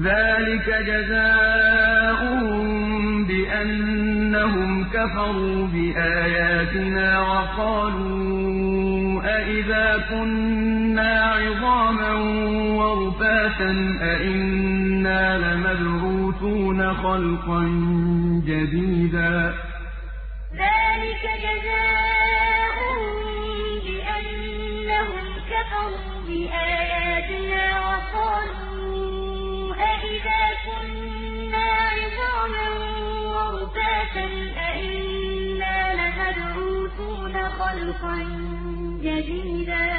ذَٰلِكَ جَزَاؤُهُم بِأَنَّهُمْ كَفَرُوا بِآيَاتِنَا وَقَالُوا أَإِذَا كُنَّا عِظَامًا وَرُفَاتًا أَإِنَّا لَمَبْعُوثُونَ خَلْقًا جَدِيدًا ذَٰلِكَ جَزَاؤُهُم بِأَنَّهُمْ كَفَرُوا بِآيَاتِنَا خَلْقًا جَدِيدًا.